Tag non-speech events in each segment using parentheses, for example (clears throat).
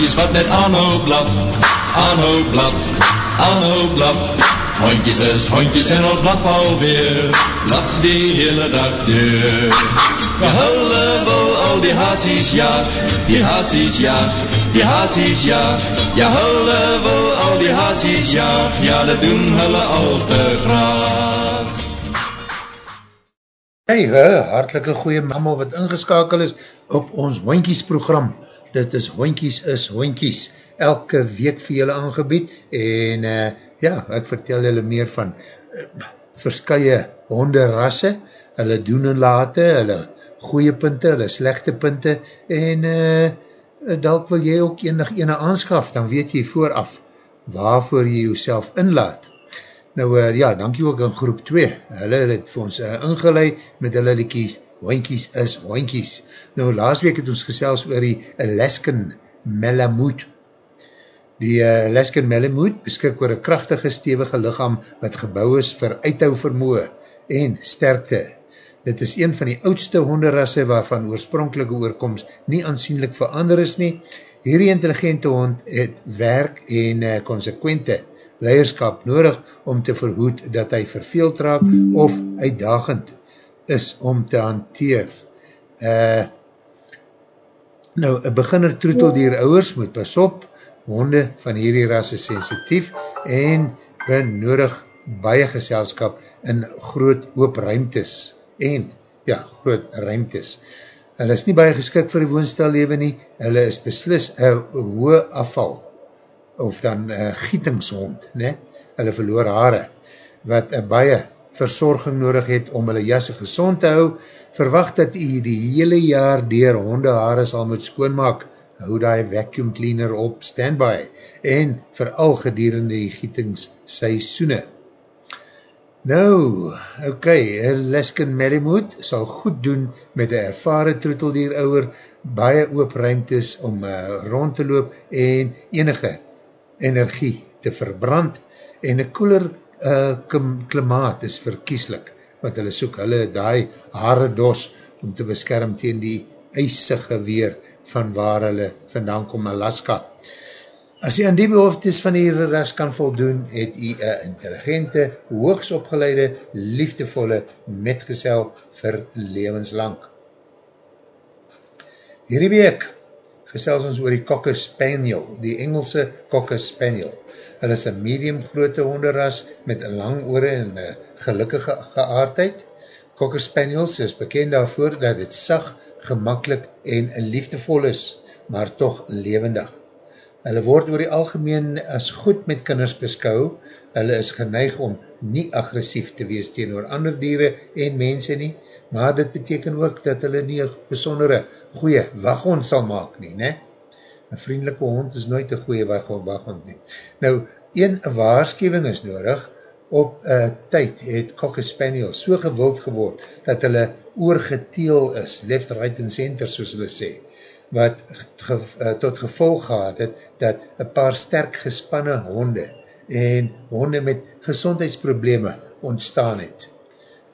Hondjes wat net aanhou blaf, aanhou blaf, aanhou blaf. Hondjes is hondjes en al blaf alweer, blaf die hele dag deur. Ja, hulle wil al die haasies jaag, die haasies jaag, die haasies jaag. Ja, hulle wil al die haasies jaag, ja, dat doen hulle al te graag. Hey, hartelike goeie mama wat ingeskakel is op ons hondjies program dit is hoinkies is hoinkies, elke week vir julle aangebied, en uh, ja, ek vertel julle meer van uh, verskye honderrasse, hulle doen en late, hulle goeie punte, hulle slechte punte, en uh, dalk wil jy ook enig ene aanskaf, dan weet jy vooraf waarvoor jy jouself inlaat. Nou uh, ja, dankie ook in groep 2, hulle het vir ons uh, ingeleid met hulle liekies, hoinkies is hoinkies. Nou, laas week het ons gesels oor die Alaskan Malamute. Die uh, Alaskan Malamute beskik oor een krachtige, stevige lichaam wat gebouw is vir uithou vermoe en sterkte. Dit is een van die oudste honderrasse waarvan oorspronkelike oorkomst nie aansienlik verander is nie. Hierdie intelligente hond het werk en uh, consequente leiderskap nodig om te verhoed dat hy verveeld raak of uitdagend is om te hanteer. Uh, Nou, een beginner troeteldier ouwers moet pas op, honde van hierdie ras is sensitief en benodig baie geselskap in groot oop ruimtes en, ja, groot ruimtes. Hulle is nie baie geskik vir die woonstellewe nie, hulle is beslis een hoë afval of dan een gietingshond, ne? hulle verloor haare, wat een baie verzorging nodig het om hulle jasse gezond te hou, verwacht dat jy die hele jaar dier hondehaare sal moet skoonmaak, hou die vacuum cleaner op standby en vooral gedurende die gietingsseisoene. Nou, ok, Leskin Malamute sal goed doen met een ervare troeteldier ouwer, baie oop ruimtes om uh, rond te loop en enige energie te verbrand en een koeler uh, klimaat is verkieslik wat hulle soek, hulle daai haare dos om te beskerm teen die eisige weer van waar hulle vandaan kom Alaska. As jy aan die behoeftes van die ras kan voldoen, het jy een intelligente, hoogs opgeleide, liefdevolle metgesel vir levenslang. Hierdie week gesels ons oor die Cocker Spaniel, die Engelse Cocker Spaniel. Hulle is een medium grote honderras met een lang oore en een gelukkige geaardheid. Cocker Spaniels is bekend daarvoor dat het sag, gemakkelijk en liefdevol is, maar toch levendig. Hulle word oor die algemeen as goed met kinders beskou. Hulle is geneig om nie agressief te wees teen oor ander dieren en mense nie, maar dit beteken ook dat hulle nie een besondere goeie waghond sal maak nie, ne? Een vriendelike hond is nooit een goeie waghond nie. Nou, een waarschuwing is nodig, op uh, tyd het Cocker Spaniel so gewild geword, dat hulle oorgeteel is, left, right and center, soos hulle sê, wat ge, uh, tot gevolg gehad het, dat een paar sterk gespanne honde en honde met gezondheidsprobleme ontstaan het.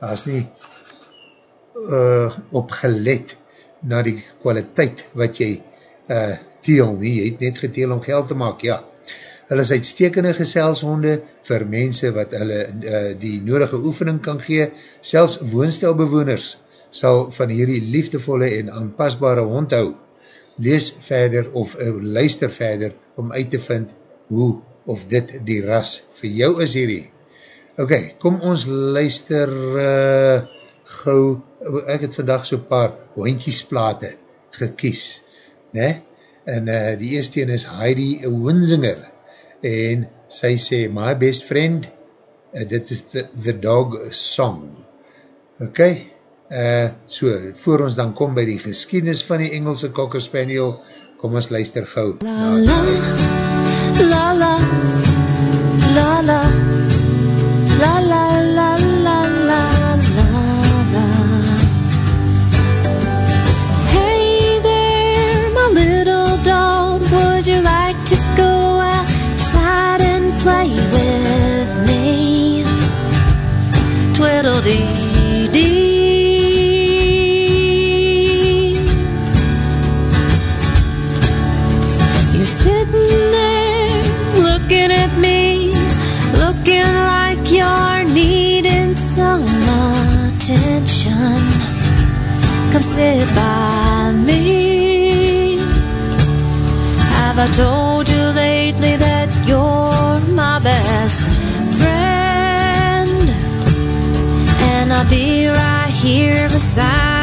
As nie uh, op gelet na die kwaliteit wat jy uh, teel nie, jy het net geteel om geld te maak, ja, Hulle is uitstekende geselshonde vir mense wat hulle uh, die nodige oefening kan gee. Selfs woonstelbewoners sal van hierdie liefdevolle en aanpasbare hond hou. Lees verder of uh, luister verder om uit te vind hoe of dit die ras vir jou is hierdie. Ok, kom ons luister uh, gauw, ek het vandag so paar hondjiesplate gekies, ne? En uh, die eerste een is Heidi Winsinger, en sy sê, my best friend, uh, dit is the, the dog song. Ok, uh, so, voor ons dan kom by die geskiednis van die Engelse Cocker Spaniel, kom ons luister gauw. La la, la la, la la, la By me. Have I told you lately that you're my best friend? And I'll be right here beside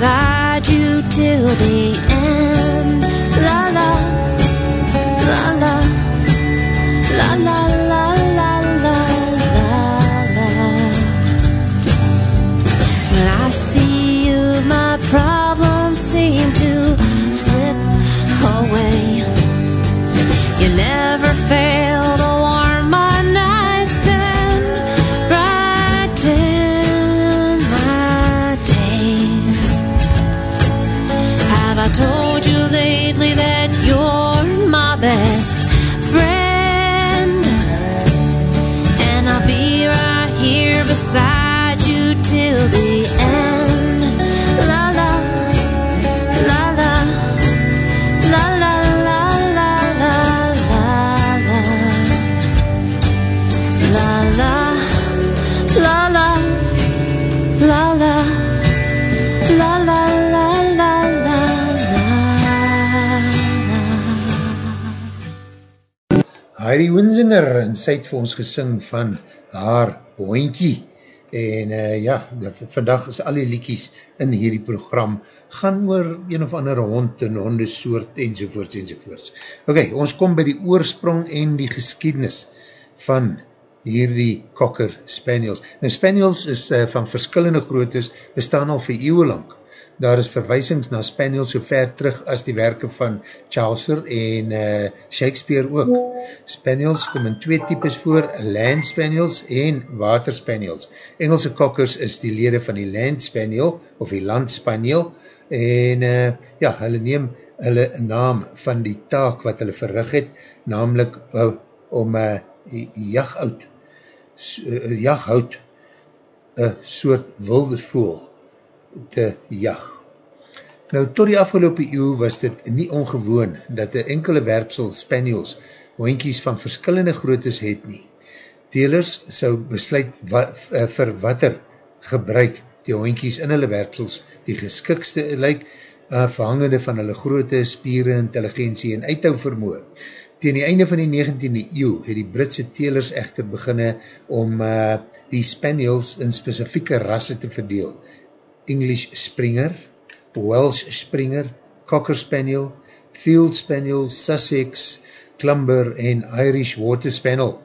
beside you till the Winsinger en sy het vir ons gesing van haar hoentjie en uh, ja, dat, vandag is al die liekies in hierdie program gaan oor een of andere hond en hondesoort enzovoorts enzovoorts. Ok, ons kom by die oorsprong en die geskiednis van hierdie Cocker Spaniels. Nou Spaniels is uh, van verskillende grootes, bestaan al vir eeuwe lang. Daar is verwysings na Spaniels so ver terug as die werke van Chaucer en uh, Shakespeare ook. Spaniels kom in twee types voor, Land Spaniels en Water Spaniels. Engelse kokkers is die lede van die Land Spaniel of die Land Spaniel en uh, ja, hulle neem hulle naam van die taak wat hulle verrig het, namelijk uh, om uh, jaghout uh, jaghout een soort wilde voel te jag. Nou, tot die afgelopen eeuw was dit nie ongewoon dat die enkele werpsel spaniels hoinkies van verskillende grootes het nie. Telers sou besluit wat, uh, vir watter gebruik die hoinkies in hulle werpsels die geskikste lyk, uh, verhangende van hulle groote, spiere, intelligentie en uithou vermoe. Tegen die einde van die 19e eeuw het die Britse telers echter beginne om uh, die spaniels in specifieke rasse te verdeel. English Springer, Welsh Springer, Cocker Spaniel, Field Spaniel, Sussex, Clumber en Irish Water Spaniel.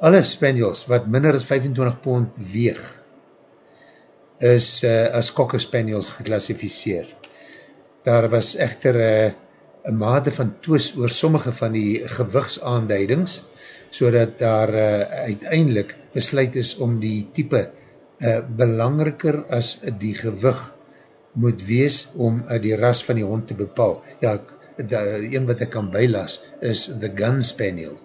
Alle Spaniels wat minder as 25 pond weeg is uh, as Cocker Spaniels geklassificeer. Daar was echter uh, een mate van toos oor sommige van die gewigsaanduidings, so dat daar uh, uiteindelik besluit is om die type uh, belangriker as die gewig moet wees om uh, die ras van die hond te bepaal. Ja, die een wat ek kan bylas is the gun spaniel.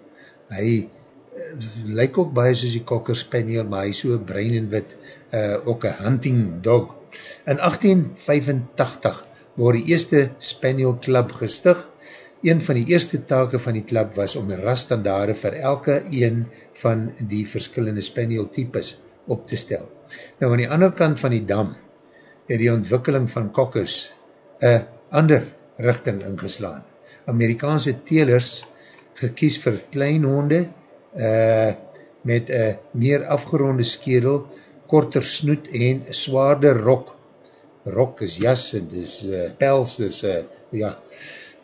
Hy uh, lyk ook baie soos die cocker spaniel, maar hy so brein en wit, uh, ook een hunting dog. In 1885 word die eerste spaniel club gestig. Een van die eerste take van die club was om rasstandaarde vir elke een van die verskillende spaniel types op te stel. Nou, aan die ander kant van die dam, het die ontwikkeling van kokkers een ander richting ingeslaan. Amerikaanse telers gekies vir kleinhonde uh, met een meer afgeronde skedel, korter snoet en zwaarder rok. Rok is jas en dis uh, pels, dis uh, ja,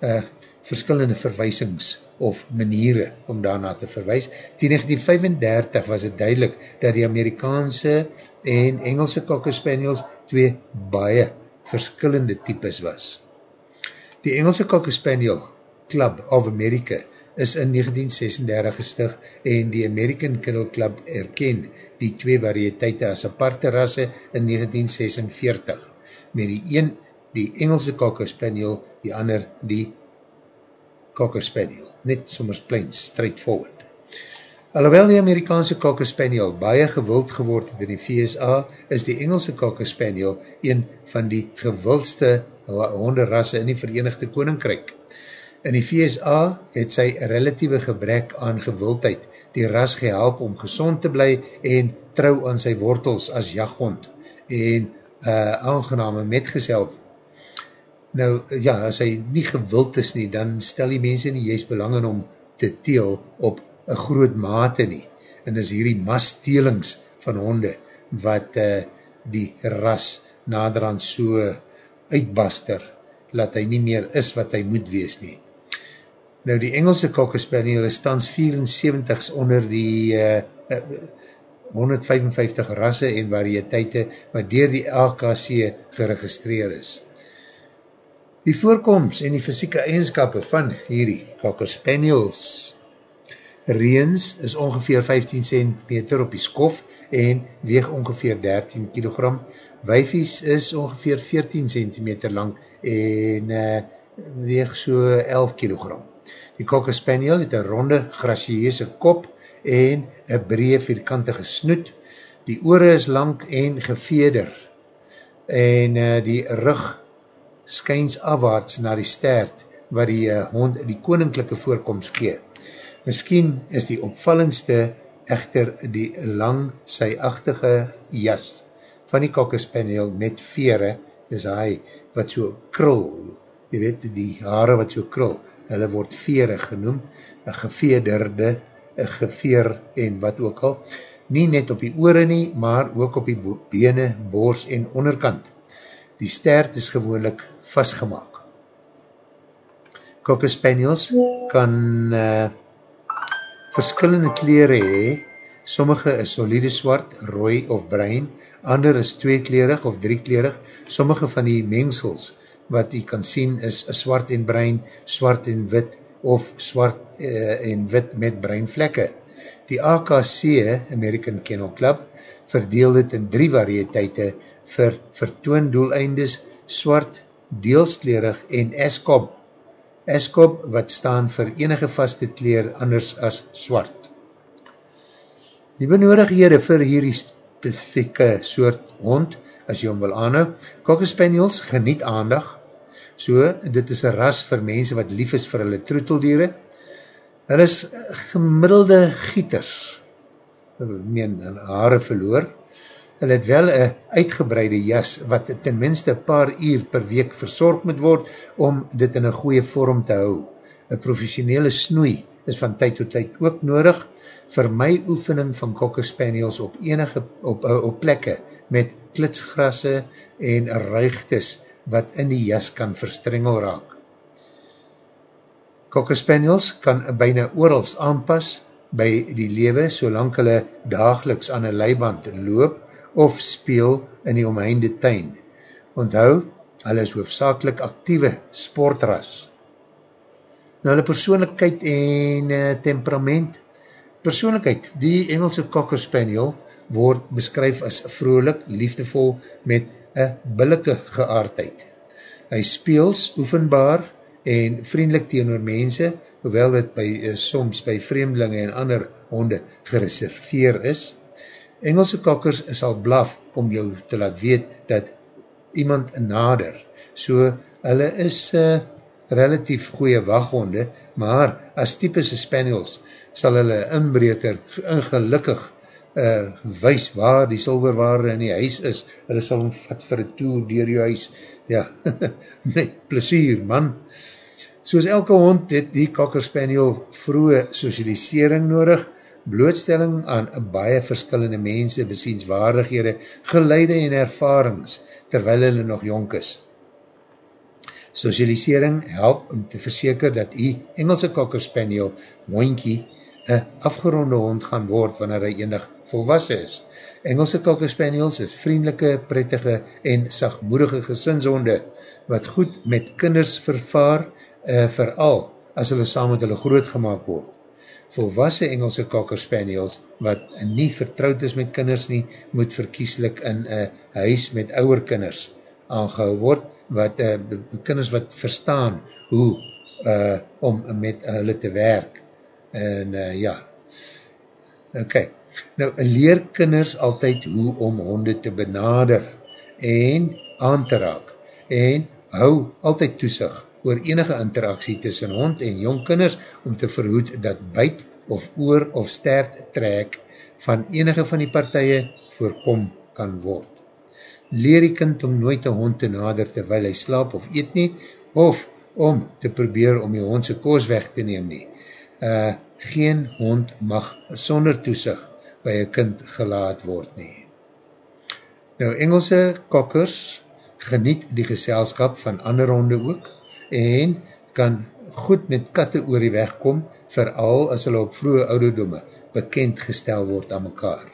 uh, verskillende verwysings of maniere om daarna te verwys. Die 1935 was het duidelik dat die Amerikaanse en Engelse Cocker Spaniels twee baie verskillende types was. Die Engelse Cocker Spaniel Club of America is in 1936 gestig en die American Kennel Club erken die twee variëteite as aparte rasse in 1946 met die een die Engelse Cocker Spaniel, die ander die Cocker Spaniel net soms plain, straightforward. Alhoewel die Amerikaanse Cocker Spaniel baie gewild geword het in die VSA, is die Engelse Cocker Spaniel een van die gewildste honderrasse in die Verenigde Koninkryk. In die VSA het sy relatieve gebrek aan gewildheid die ras gehelp om gezond te bly en trouw aan sy wortels as jaghond en uh, aangename metgezeld Nou, ja, as hy nie gewild is nie, dan stel die mense nie juist belang in om te teel op een groot mate nie. En is hierdie mastelings van honde, wat uh, die ras naderhand so uitbaster, laat hy nie meer is wat hy moet wees nie. Nou, die Engelse Cocker Spaniel is tans 74 onder die uh, uh, 155 rasse en variëteite wat dier die AKC geregistreer is. Die voorkomst en die fysieke eigenskap van hierdie Cocker Spaniels. Reens is ongeveer 15 cm op die skof en weeg ongeveer 13 kg. Wijfies is ongeveer 14 cm lang en uh, weeg so 11 kg. Die Cocker Spaniel het een ronde gracieuse kop en een breed vierkantige snoet. Die oore is lang en geveder en uh, die rug skyns afwaarts na die stert wat die uh, hond die koninklijke voorkomst gee. Misschien is die opvallendste echter die lang syachtige jas van die kokkespaniel met vere, is hy wat so krul, jy weet die haare wat so krul, hulle word vere genoem, een gevederde, een geveer en wat ook al, nie net op die oore nie, maar ook op die bene, boors en onderkant. Die stert is gewoonlik vastgemaak. Cocker Spaniels kan uh, verskillende kleren hee, sommige is solide swart, rooi of bruin, ander is tweeklerig of drieklerig, sommige van die mengsels wat jy kan sien is swart en bruin, swart en wit of swart uh, en wit met bruin vlekke. Die AKC, American Kennel Club, verdeel dit in drie variëteite vir vertoondoeleindes, swart, deelsklerig en Escob. Escob wat staan vir enige vaste kleer anders as swart. Die benodighede vir hierdie specifieke soort hond, as jy hom wil aanhou, Cocker Spaniels geniet aandag, so dit is een ras vir mense wat lief is vir hulle troeteldiere. Er is gemiddelde gieters, meen, haare verloor, Hulle het wel een uitgebreide jas wat ten minste paar uur per week verzorg moet word om dit in een goeie vorm te hou. Een professionele snoei is van tyd tot tyd ook nodig vir my oefening van Cocker Spaniels op enige op, op plekke met klitsgrasse en ruigtes wat in die jas kan verstrengel raak. Cocker Spaniels kan byna oorals aanpas by die lewe solang hulle dageliks aan een leiband loop of speel in die omheinde tuin. Onthou, hulle is hoofdzakelik actieve sportras. Nou, hulle persoonlijkheid en uh, temperament. Persoonlijkheid, die Engelse Cocker Spaniel word beskryf as vrolik, liefdevol met een billike geaardheid. Hy speels oefenbaar en vriendelik teenoor mense, hoewel dit by, uh, soms by vreemdelinge en ander honde gereserveer is, Engelse kakkers sal blaf om jou te laat weet dat iemand nader. So, hulle is uh, relatief goeie wachthonde, maar as typische spaniels sal hulle inbreker ingelukkig uh, wees waar die silverware in die huis is, hulle sal hom vat vir een toer dier jou huis, ja, (laughs) met plesier man. Soos elke hond het die Cocker Spaniel vroege socialisering nodig, blootstelling aan baie verskillende mense, besienswaardighede, geleide en ervarings, terwyl hulle nog jonk is. Socialisering help om te verseker dat die Engelse Cocker Spaniel, Moinkie, een afgeronde hond gaan word wanneer hy enig volwassen is. Engelse Cocker Spaniels is vriendelike, prettige en sagmoedige gesinshonde, wat goed met kinders vervaar, uh, vooral as hulle saam met hulle groot gemaakt word. Volwassen Engelse Cocker Spaniels, wat nie vertrouwd is met kinders nie, moet verkieslik in een huis met ouwer kinders aangehou word, wat uh, kinders wat verstaan hoe uh, om met hulle te werk. En uh, ja, ok, nou leer kinders altyd hoe om honde te benader en aan te raak en hou altyd toesig oor enige interaksie tussen hond en jong kinders om te verhoed dat byt of oor of stert trek van enige van die partije voorkom kan word. Leer die kind om nooit een hond te nader terwyl hy slaap of eet nie, of om te probeer om die hondse koos weg te neem nie. Uh, geen hond mag sonder toesig by een kind gelaat word nie. Nou, Engelse kokkers geniet die geselskap van ander honde ook, en kan goed met katte oor die weg kom, vooral as hulle op vroege ouderdome bekend gestel word aan mekaar.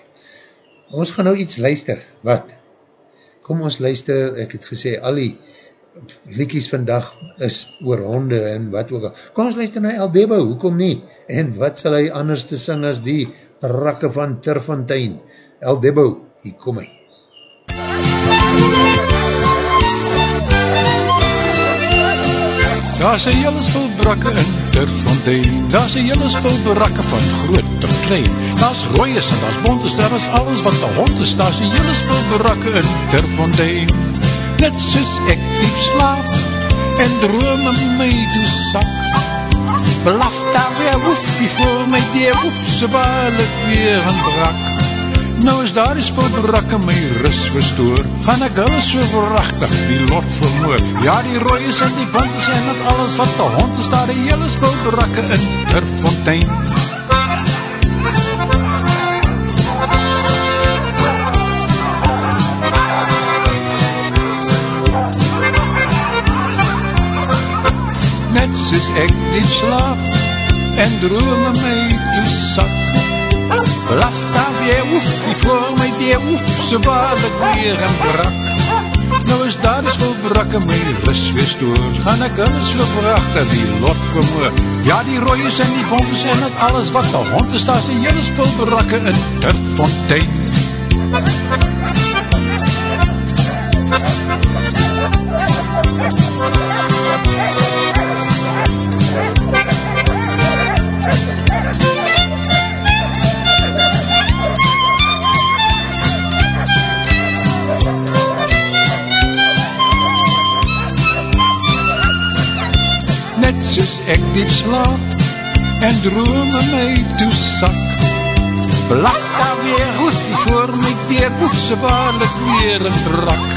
Ons gaan nou iets luister, wat? Kom ons luister, ek het gesê, al die liekies vandag is oor honde en wat ook al. Kom ons luister na El Debo, hoekom nie? En wat sal hy anders te sing as die rakke van Turfontein? El Debo, hier kom hy. Daar is een hele spul brakke in Terfontein Daar is een hele spul brakke van groot tot klein Daar is rooies en daar is bontes, daar is alles wat de hond is. Daar is een hele spul brakke in Terfontein Net soos ek diep slaap En droom in my toe sak Blaf daar weer woefie voor my Die woefse waar ek weer in brak Nou is daar die spotbrakke my ris verstoor. Gaan ek hulle so verrachtig die lot vermoor. Ja die rooies en die bontes en het alles wat de hond is Daar die hele spotbrakke in ter fontein Net soos ek die slaap En droom my toe sak Blaf oef, die die oef, so waar ek weer en brak. Nou is daar is vol brakke my ris weer stoor, gaan ek hulle so verachtig die lot vermoor. Ja, die rooies en die bombes en het alles wat al hond is, daar is die hele spul brakke in Turfontein. ek slaap en droom my toe sak. Blaf daar weer goed die voor my dier boekse waarlik weer in brak.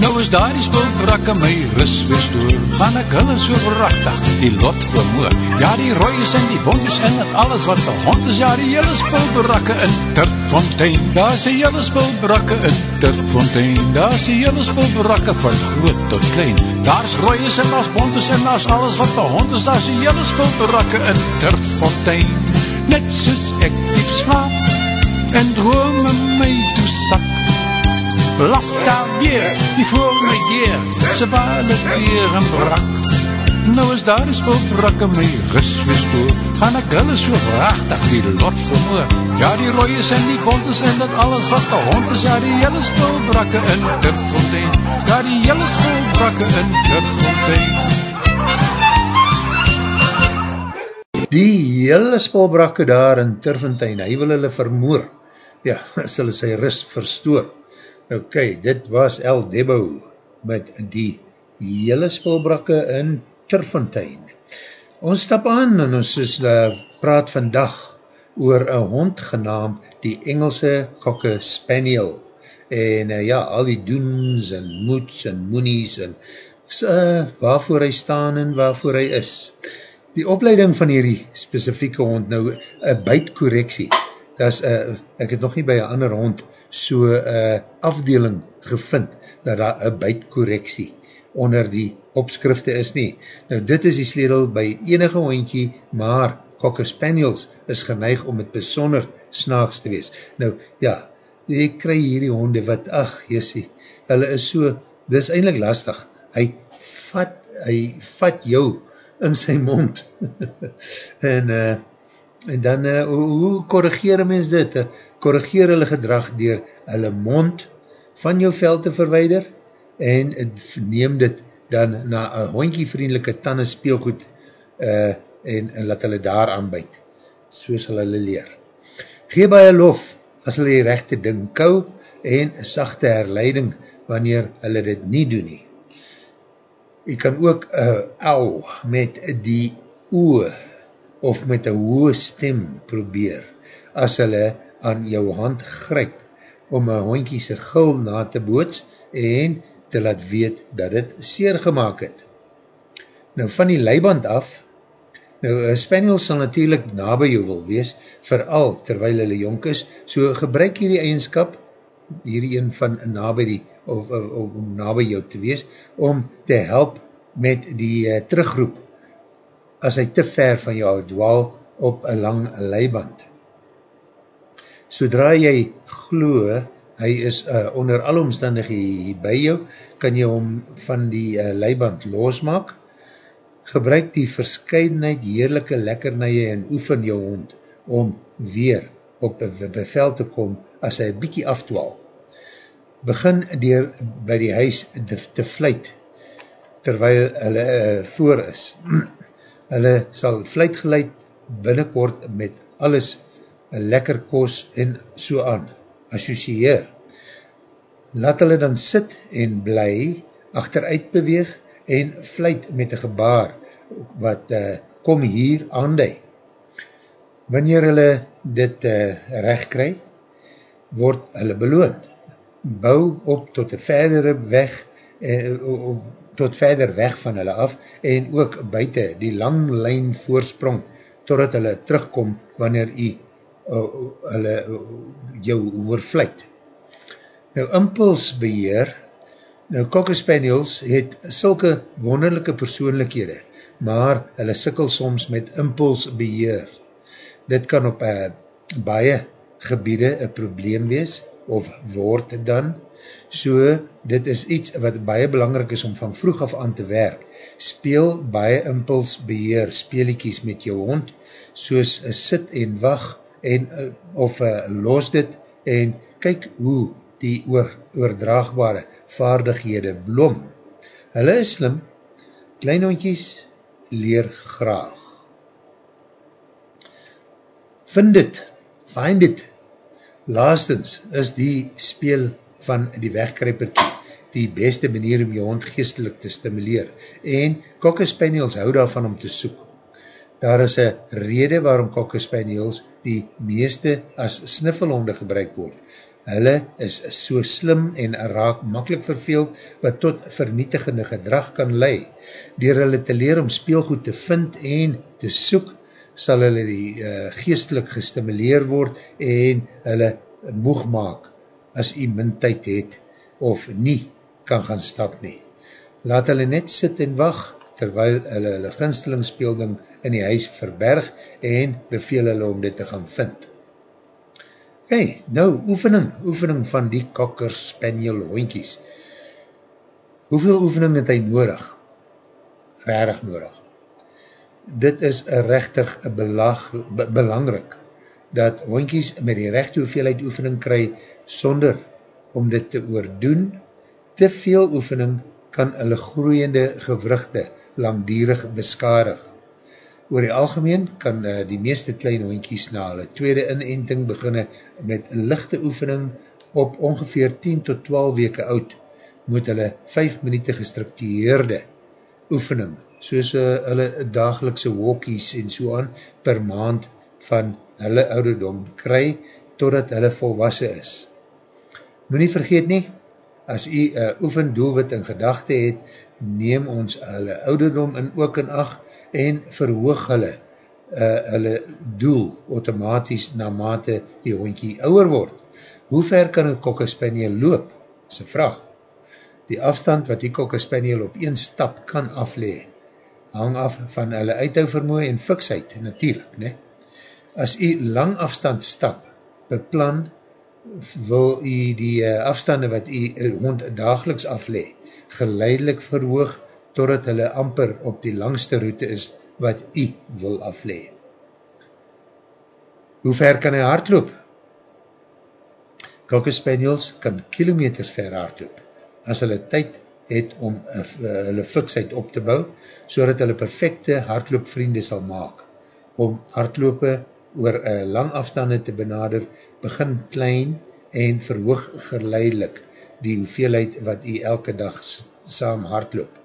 Nou is daar die spulbrak in my ris weer stoor, gaan ek hulle so verrachtig die lot vermoor. Ja die rooies en die bondes en het alles wat de hond is, ja die hele spulbrakke in Turtfontein. Daar is die hele spulbrakke in Turtfontein, daar is die hele spulbrakke van groot tot klein. Daar is rooies en daar is bondes en daar is alles wat de hond is, daar is die hele spulbrakke in Turtfontein. Net soos ek diep slaap en droom in my toe sak. Blaf daar weer, die voor my deur, se waarlik weer in brak. Nou is daar die spulbrak in my ris gestoor, gaan ek hulle so vrachtig die lot vermoor. Ja, die rooies en die bontes en dat alles wat de hond is, ja, die hele spulbrakke in Turfontein. Ja, die hele spulbrakke in Turfontein. Die hele spulbrakke daar in Turfontein, hy wil hulle vermoor. Ja, (laughs) as hulle sy ris verstoor. Ok, dit was El Debo met die hele spulbrakke in Turfontein. Ons stap aan en ons is, uh, praat vandag oor een hond genaamd die Engelse Cocker Spaniel. En uh, ja, al die doens en moeds en moenies en uh, waarvoor hy staan en waarvoor hy is. Die opleiding van hierdie specifieke hond, nou, een buitkorreksie, dat is, uh, ek het nog nie by een ander hond so uh, afdeling gevind, dat daar een buitkorreksie onder die opskrifte is nie. Nou, dit is die sledel by enige hondkie, maar Cocker Spaniels is geneig om het besonder snaaks te wees. Nou, ja, jy kry hierdie honde wat, ach, jessie, hulle is so, dit is eindelijk lastig, hy vat, hy vat jou in sy mond. (laughs) en, uh, en dan, uh, hoe, hoe korrigeer mens dit? Korrigeer hulle gedrag dier hulle mond van jou vel te verweider en neem dit dan na een hondkie vriendelike tanden speelgoed uh, en, en laat hulle daar aanbuid. So sal hulle leer. Gee baie lof as hulle die rechte ding kou en sachte herleiding wanneer hulle dit nie doen nie. Jy kan ook uh, au met die oe of met een hoë stem probeer as hulle aan jou hand gryp om een hondkie sy gul na te boots en te laat weet dat het seer gemaakt het. Nou van die leiband af, nou Spaniel sal natuurlijk na by jou wil wees, vooral terwijl hulle jonk is, so gebruik hierdie eigenskap, hierdie een van na by die, of, of, of om na by jou te wees, om te help met die uh, terugroep, as hy te ver van jou dwaal op een lang leiband. Sodra jy gloe, hy is uh, onder alle omstandigheid by jou, kan jy hom van die uh, leiband losmaak. Gebruik die verscheidenheid heerlijke lekkernije en oefen jou hond om weer op bevel te kom as hy bykie aftwaal. Begin dier by die huis te, vluit terwyl hulle uh, voor is. (clears throat) hulle sal vluit geleid binnenkort met alles lekker kos en so aan associeer. Laat hulle dan sit en bly, achteruit beweeg en vluit met een gebaar wat uh, kom hier aandui. Wanneer hulle dit uh, recht kry, word hulle beloon. Bou op tot verdere weg, uh, tot verder weg van hulle af en ook buiten die lang lijn voorsprong totdat hulle terugkom wanneer uh, hulle uh, jou oorvluit. Nou, impulsbeheer, nou, Cocker Spaniels het sulke wonderlijke persoonlikhede, maar hulle sikkel soms met impulsbeheer. Dit kan op uh, baie gebiede een probleem wees, of word dan, so dit is iets wat baie belangrik is om van vroeg af aan te werk. Speel baie impulsbeheer, speeliekies met jou hond, soos sit en wacht, en uh, of uh, los dit en kyk hoe die oor, oordraagbare vaardighede blom. Hulle is slim, klein hondjies leer graag. Vind dit, find dit. Laastens is die speel van die wegkryperkie die beste manier om jou hond geestelik te stimuleer en Cocker Spaniels hou daarvan om te soek Daar is een rede waarom Cocker Spaniels die meeste as sniffelhonde gebruik word. Hulle is so slim en raak makkelijk verveeld wat tot vernietigende gedrag kan lei. Door hulle te leer om speelgoed te vind en te soek, sal hulle die uh, geestelik gestimuleer word en hulle moeg maak as jy min tyd het of nie kan gaan stap nie. Laat hulle net sit en wacht terwyl hulle hulle ginstelingsspeelding in die huis verberg en beveel hulle om dit te gaan vind. Ok, nou oefening, oefening van die kokker spaniel hoinkies. Hoeveel oefening het hy nodig? Rarig nodig. Dit is rechtig belag, be, belangrik dat hoinkies met die rechte hoeveelheid oefening kry sonder om dit te oordoen. Te veel oefening kan hulle groeiende gewrugte langdierig beskadig. Oor die algemeen kan uh, die meeste klein hoinkies na hulle tweede inenting beginne met lichte oefening op ongeveer 10 tot 12 weke oud moet hulle 5 minuute gestructureerde oefening soos uh, hulle dagelikse walkies en so aan per maand van hulle ouderdom kry totdat hulle volwassen is. Moet nie vergeet nie, as jy een oefendoelwit in gedachte het, neem ons hulle ouderdom in ook in acht en verhoog hulle uh, hulle doel automatisch na mate die hondkie ouwer word. Hoe ver kan een kokkespaniel loop? Is een vraag. Die afstand wat die kokkespaniel op een stap kan aflee, hang af van hulle uithouvermoe en fiksheid, natuurlijk. Ne? As jy lang afstand stap, beplan, wil jy die uh, afstande wat jy hond dageliks aflee, geleidelik verhoog, totdat hulle amper op die langste route is, wat jy wil aflee. Hoe ver kan hy hardloop? Cocker Spaniels kan kilometers ver hardloop, as hulle tyd het om uh, hulle fiksheid op te bou, so dat hulle perfecte hardloopvriende sal maak. Om hardloope oor uh, lang afstande te benader, begin klein en verhoog geleidelik die hoeveelheid wat jy elke dag saam hardloop.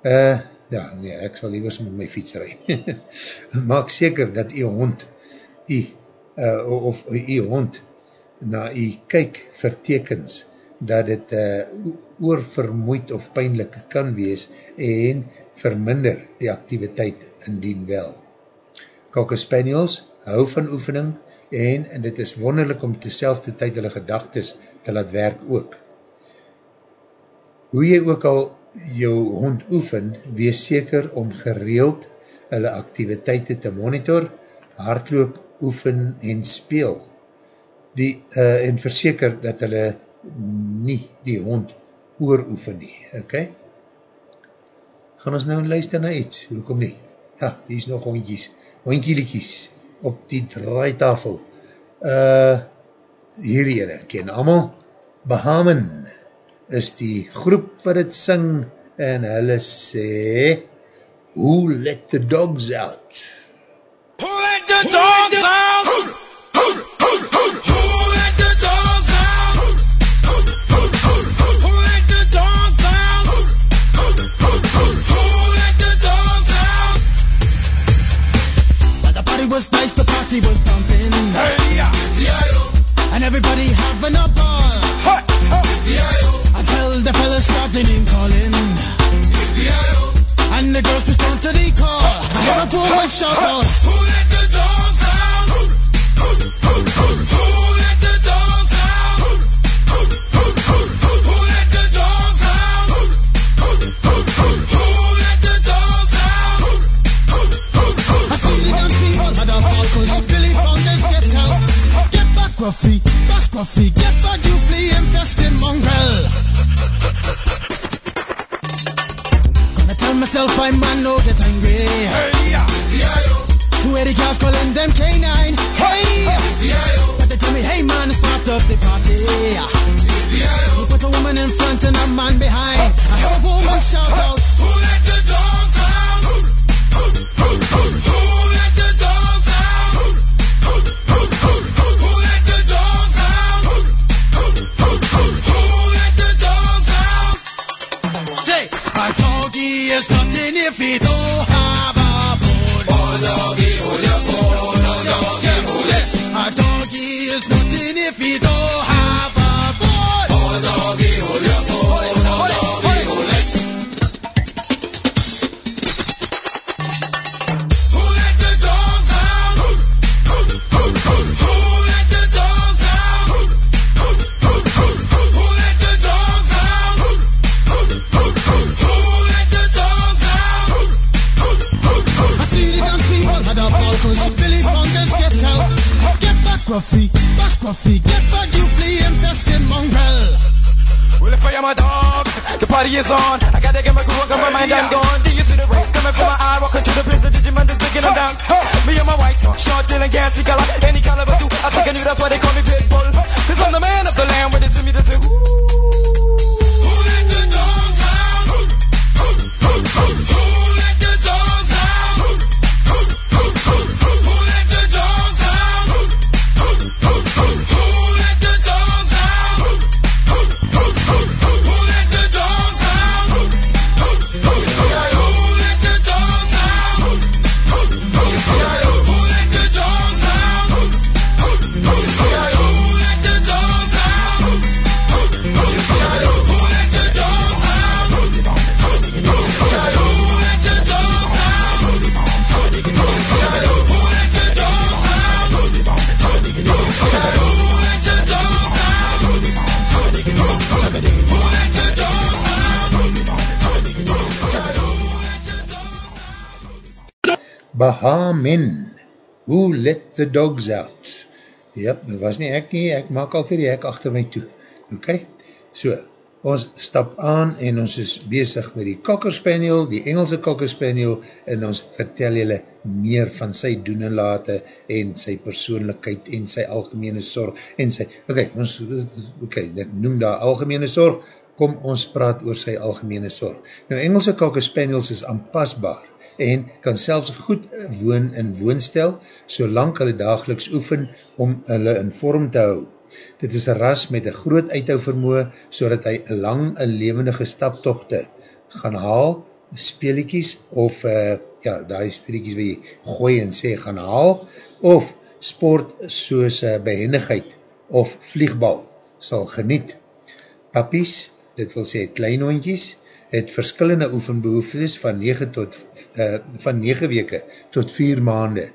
Uh, ja, nee, ek sal liewers met my fiets rij. (laughs) Maak seker dat jy hond, jy, uh, of jy hond, na jy kyk vir tekens, dat het uh, oorvermoeid of pijnlik kan wees en verminder die activiteit indien wel. Cocker Spaniels hou van oefening en, en dit is wonderlik om tezelfde tyd hulle gedagtes te laat werk ook. Hoe jy ook al jou hond oefen, wees seker om gereeld hulle activiteite te monitor, hardloop, oefen en speel. Die, uh, en verseker dat hulle nie die hond ooroefen nie. Ok? Gaan ons nou luister na iets? Hoekom nie? Ja, hier is nog hondjies. Hondjieliekies op die draaitafel. Uh, hier hier, ken allemaal. Bahamen is die groep wat het sing en hulle sê Who let the dogs out? Who let the dogs out? Gotta get my groove on, my mind, I'm gone. Do you see the rays coming from my eye? Walking to the place, the Digimon is breaking them down. Me and my white, short, and gassy color. Any caliber, do. I think I knew that's why they call me Pitbull. Cause I'm the man Bahamen, Who Let The Dogs Out? Ja, dit was nie ek nie, ek maak altyd die hek achter my toe. Ok, so, ons stap aan en ons is bezig met die Cocker Spaniel, die Engelse Cocker Spaniel, en ons vertel julle meer van sy doen en late, en sy persoonlijkheid, en sy algemene sorg, en sy, ok, ons, ok, ek noem daar algemene sorg, kom ons praat oor sy algemene sorg. Nou, Engelse Cocker Spaniels is aanpasbaar, en kan selfs goed woon in woonstel, solang hulle dageliks oefen om hulle in vorm te hou. Dit is een ras met een groot uithouvermoe, so dat hy lang een levendige staptochte gaan haal, speeliekies, of uh, ja, die speeliekies wat jy gooi en sê gaan haal, of sport soos uh, behendigheid of vliegbal sal geniet. Papies, dit wil sê kleinhondjies, het verskillende oefenbehoeftes van 9 tot uh, van 9 weke tot 4 maande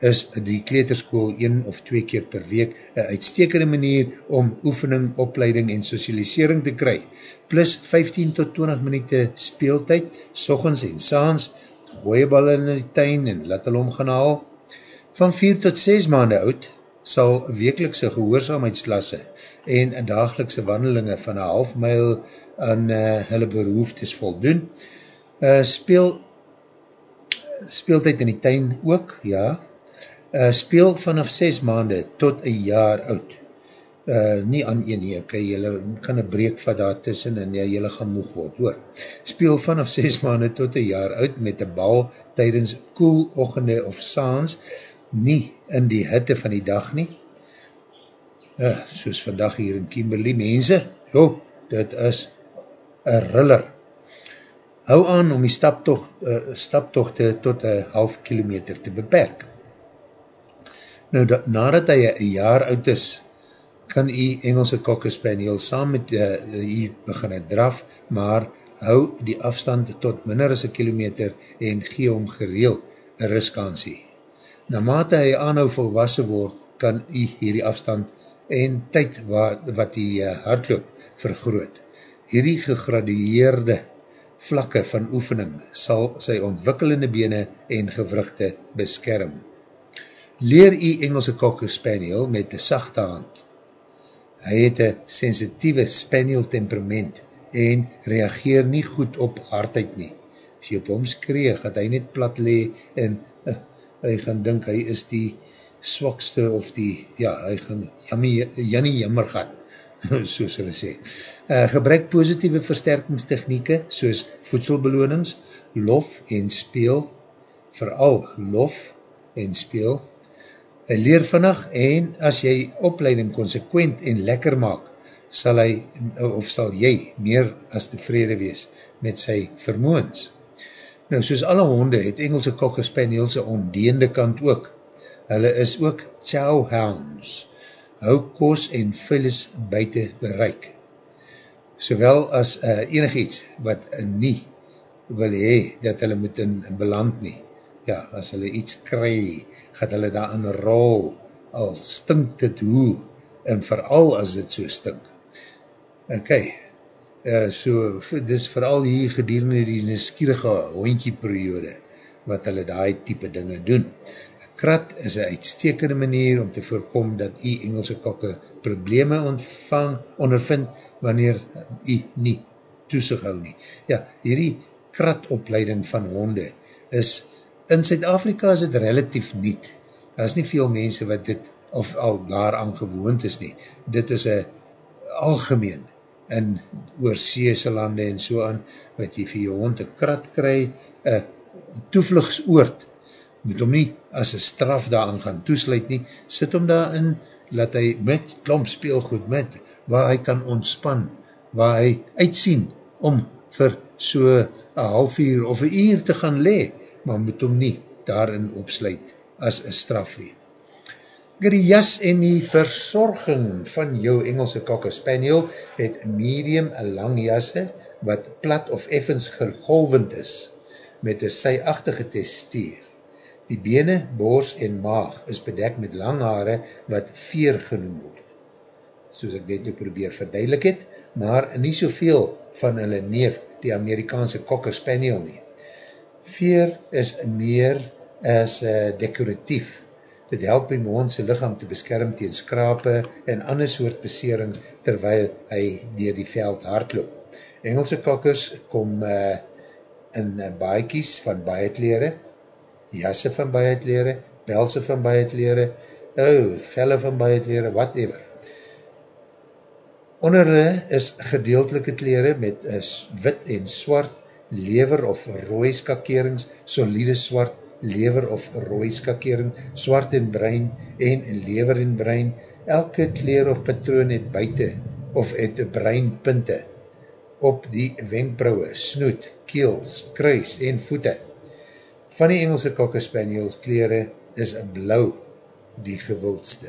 is die kleterskool 1 of 2 keer per week een uitstekende manier om oefening, opleiding en socialisering te kry. Plus 15 tot 20 minuut speeltijd, sochens en saans, gooie bal in die tuin en laat hulle omgaan haal. Van 4 tot 6 maande oud sal wekelikse gehoorzaamheidsklasse en dagelikse wandelinge van een half myl aan uh, hulle behoeftes voldoen. Uh, speel speeltijd in die tuin ook, ja. Uh, speel vanaf 6 maande tot een jaar oud. Uh, nie aan een nie, okay, jylle kan een breek van daar tussen en ja, jylle gaan moeg word, hoor. Speel vanaf (laughs) 6 maande tot een jaar oud met een bal tydens koel ochende of saans, nie in die hitte van die dag nie. Uh, soos vandag hier in Kimberley, mense, jo, dit is een riller. Hou aan om die staptocht, uh, staptochte tot een half kilometer te beperk. Nou, da, nadat hy een jaar oud is, kan die Engelse kokkespaniel saam met uh, die beginne draf, maar hou die afstand tot minder as een kilometer en gee om gereeld een riskansie. Naarmate hy aanhou volwassen word, kan hy hierdie afstand en tyd wat, wat die uh, hardloop vergroot hierdie gegradueerde vlakke van oefening sal sy ontwikkelende bene en gewrugte beskerm. Leer jy Engelse Cocker Spaniel met die sachte hand. Hy het een sensitieve Spaniel temperament en reageer nie goed op hardheid nie. As jy op hom skree, gaat hy net plat lee en uh, hy gaan dink hy is die swakste of die, ja, hy gaan jammer, jannie jammer gaat, (laughs) soos hulle sê. Uh, gebruik positieve versterkingstechnieke soos voedselbelonings, lof en speel, vooral lof en speel. Hy leer vannig en as jy opleiding consequent en lekker maak, sal hy of sal jy meer as tevrede wees met sy vermoens. Nou, soos alle honde het Engelse Cocker Spaniels een ondeende kant ook. Hulle is ook chow hounds. Hou kos en vullis buiten bereik sowel as uh, enig iets wat uh, nie wil hee dat hulle moet in, in beland nie. Ja, as hulle iets kry, gaat hulle daar in rol, al stink dit hoe, en vooral as dit so stink. Ok, uh, so, dis vooral hier gedurende die neskierige hondje periode, wat hulle die type dinge doen. Krat is een uitstekende manier om te voorkom dat die Engelse kokke probleme ontvang, ondervind, wanneer jy nie toesig hou nie. Ja, hierdie kratopleiding van honde is, in Zuid-Afrika is het relatief niet. Daar is nie veel mense wat dit, of al daaraan gewoond is nie. Dit is een algemeen in oorseese lande en so aan, wat jy vir jou hond een krat kry, een toevlugsoord, moet hom nie as een straf daaraan gaan toesluit nie, sit hom daarin, laat hy met klomp speelgoed, met waar hy kan ontspan, waar hy uitsien om vir so een half uur of een uur te gaan le, maar moet hom nie daarin opsluit as een straf nie. Ek die jas en die verzorging van jou Engelse Cocker Spaniel het medium lang jasse wat plat of effens gegolvend is met een syachtige testuur. Die bene, boors en maag is bedek met lang haare wat veer genoem word. Soos ek dit nou probeer verduidelik het, maar nie soveel van hulle neef die Amerikaanse Cocker Spaniel nie. Veer is meer as uh, decoratief Dit help die mondse lichaam te beskerm tegen skrape en ander soort besering terwyl hy dier die veld hardloop. Engelse kakkers kom uh, in uh, baiekies van baietlere, jasse van baietlere, pelse van baietlere, oh, velle van baietlere, whatever. Onder hulle is gedeeltelike kleren met wit en swart, lever of rooi skakerings, solide swart, lever of rooi skakering, swart en bruin en lever en bruin, elke kleer of patroon het buiten of het bruin pinte op die wenkbrauwe, snoet, keels, kruis en voete. Van die Engelse Cocker Spaniels kleren is blauw die gewildste.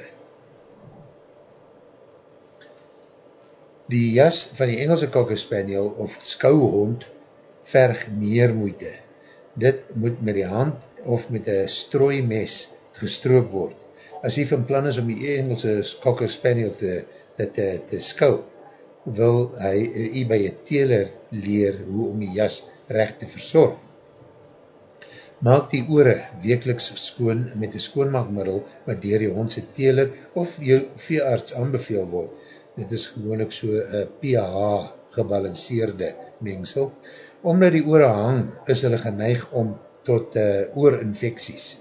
Die jas van die Engelse Cocker Spaniel of skouhond verg meer moeite. Dit moet met die hand of met een strooimes gestroop word. As hy van plan is om die Engelse Cocker Spaniel te, te, te skou, wil hy hy by een teler leer hoe om die jas recht te verzorg. Maak die oore wekeliks skoon met een skoonmaakmiddel wat dier die hondse teler of jou veearts aanbeveel word. Dit is gewoon ook so een pH gebalanceerde mengsel. Omdat die oore hang, is hulle geneig om tot uh, oorinfecties.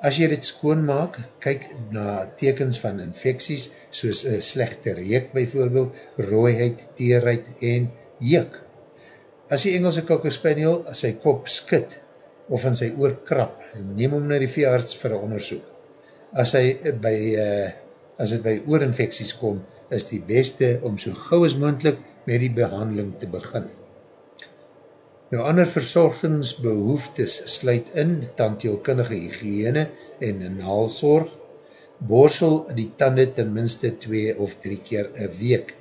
As jy dit skoonmaak, kyk na tekens van infecties, soos uh, slechte reek bijvoorbeeld, rooiheid, teerheid en jeek. As die Engelse kokkerspaniel sy kop skit of in sy oor krap, neem hom na die veearts vir een onderzoek. As hy by, uh, as het by oorinfecties kom, is die beste om so gauw as moendlik met die behandeling te begin. Nou ander verzorgingsbehoeftes sluit in tandheelkundige hygiëne en naalsorg, borsel die tande ten minste 2 of 3 keer een week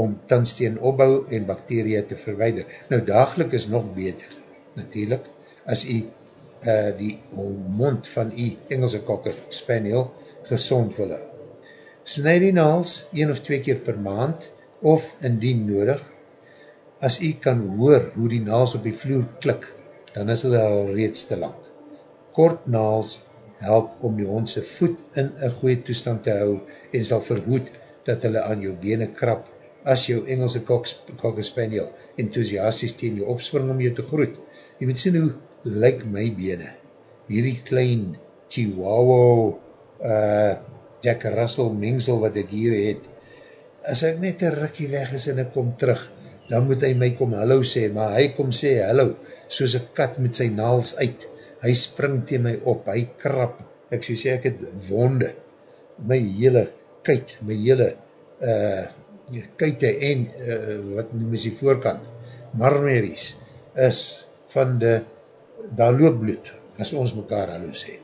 om tandsteen opbouw en bakterieën te verweider. Nou dagelik is nog beter, natuurlijk, as jy uh, die mond van jy Engelse kokker spaniel gezond wil hou. Snijd die naals 1 of 2 keer per maand of indien nodig as jy kan hoor hoe die naals op die vloer klik, dan is hulle al reeds te lang. Kort naals help om die hondse voet in een goeie toestand te hou en sal verhoed dat hulle aan jou bene krap as jou Engelse kokkespaniel enthousiasties teen jou opspring om jou te groet. Jy moet sien hoe lyk my bene. Hierdie klein chihuahua uh, Jack Russell mengsel wat ek hier het. As ek net een rikkie weg is en ek kom terug, dan moet hy my kom hallo sê, maar hy kom sê hallo, soos een kat met sy naals uit, hy spring teen my op, hy krap, ek so sê ek het wonde, my hele kuit, my hele uh, kuite en, uh, wat noem is die voorkant, marmeries, is van de, daar loop bloed, as ons mekaar hallo (laughs) sê.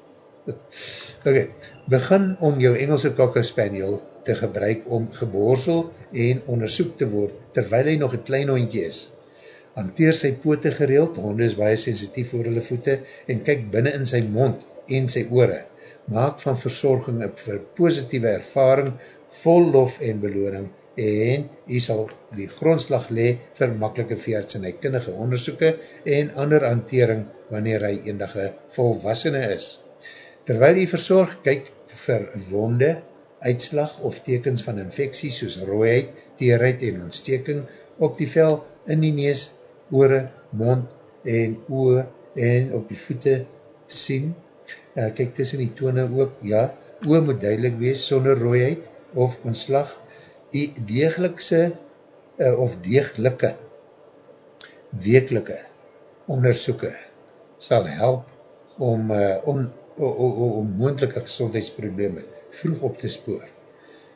ok, begin om jou Engelse Cocker Spaniel te gebruik om geborsel en onderzoek te word, terwyl hy nog een klein hondje is. Hanteer sy poote gereeld, honde is baie sensitief voor hulle voete, en kyk binnen in sy mond en sy oore. Maak van verzorging een positieve ervaring, vol lof en beloning, en hy sal die grondslag le vir makkelike veerts en hy kindige onderzoeken en ander hantering wanneer hy eendige volwassene is. Terwyl hy verzorg, kyk vir wonde, uitslag of tekens van infectie soos rooiheid, teerheid en ontsteking op die vel, in die nees, oore, mond en oe en op die voete sien. Uh, kyk tussen die tone ook, ja, oe moet duidelik wees sonder rooiheid of ontslag. Die deeglikse uh, of deeglike wekelike onderzoeken sal help om uh, om, om, om, om moendelike gezondheidsprobleme vroeg op te spoor.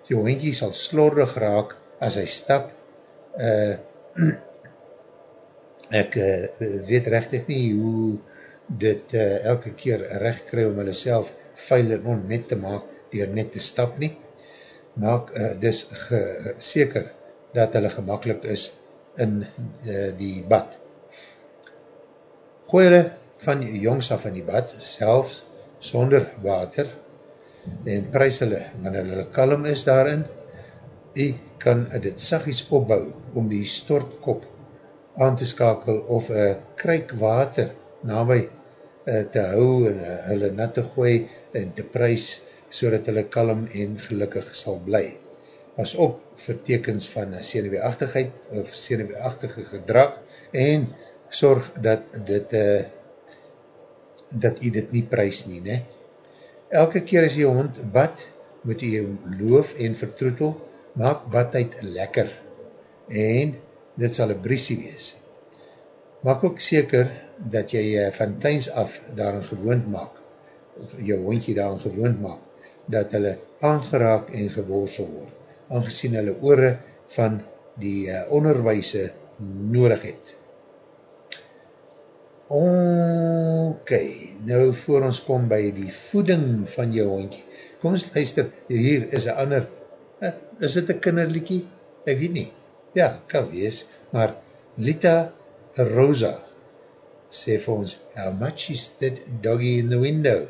Jou hondje sal slordig raak as hy stap. Uh, (clears throat) ek uh, weet rechtig nie hoe dit uh, elke keer recht kry om hulle self vuil en onnet te maak dier net te stap nie. Maak uh, dus seker dat hulle gemakkelijk is in uh, die bad. Gooi hulle van jongs af in die bad, selfs sonder water, en prijs hulle, wanneer hulle kalm is daarin, die kan dit sagies opbou om die stortkop aan te skakel of een kruik water nabij uh, te hou en uh, hulle nat te gooi en te prijs so dat hulle kalm en gelukkig sal bly. Pas op vir tekens van senuweeachtigheid of senuweeachtige gedrag en sorg dat dit uh, dat jy dit nie prijs nie, ne? Elke keer as jy hond bad, moet jy loof en vertroetel, maak badtijd lekker en dit sal een briesie wees. Maak ook seker dat jy uh, van tuins af daarin gewoond maak, of jou hondje daarin gewoond maak, dat hulle aangeraak en geborsel word, aangezien hulle oore van die uh, onderwijse nodig het. Ok, nou voor ons kom by die voeding van jou hondje. Kom ons luister, hier is een ander, eh, is dit een kinderliekie? Ek weet nie. Ja, kan wees, maar Lita Rosa sê vir ons, how much is that doggy in the window?